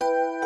you